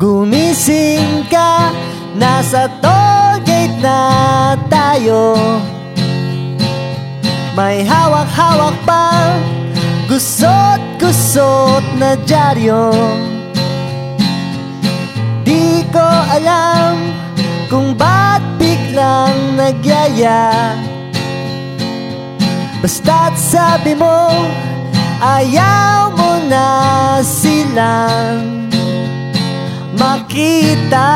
Gumising ka, nasa toll gate na tayo. May hawak-hawak pa, gusot-gusot na dyaryo. Di ko alam kung ba't biglang nagyaya. Basta't sabi mo, ayaw mo na silang makita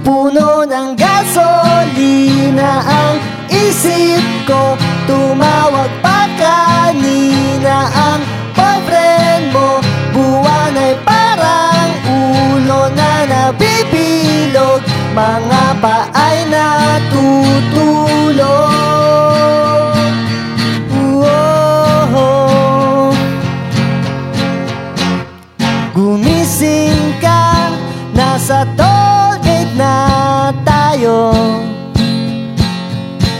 Puno ng gasolina ang isip ko. Tumawag pa kanina ang boyfriend mo. Buwan ay parang ulo na nabibilog. Mga paay natutulog Whoa. Gumising ka, nasa toll gate na tayo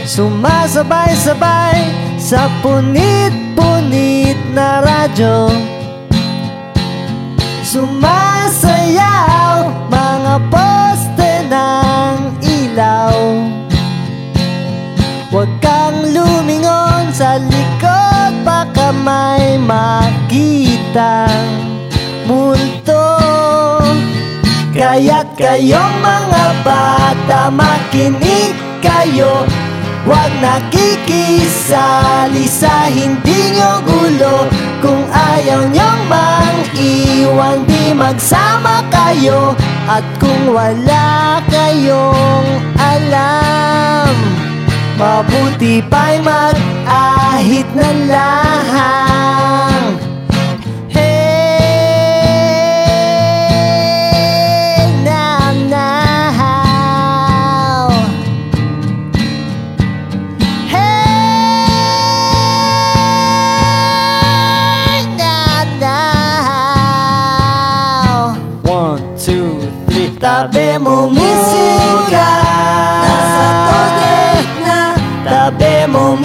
Sumasabay-sabay sa punit-punit na radyo. Sumasayaw mga poste ng ilaw. Huwag kang lumingon sa likod Baka may makitang multo Kaya't kayong mga bata Makinig kayo. Huwag nakikisali sa hindi nyo gulo. Kung ayaw nyong mang iwan Di magsama kayo. At kung wala kayong alam Mabuti pa'y mag-ahit na lang three Tabi mo muna Nasa toilet na Tabi mo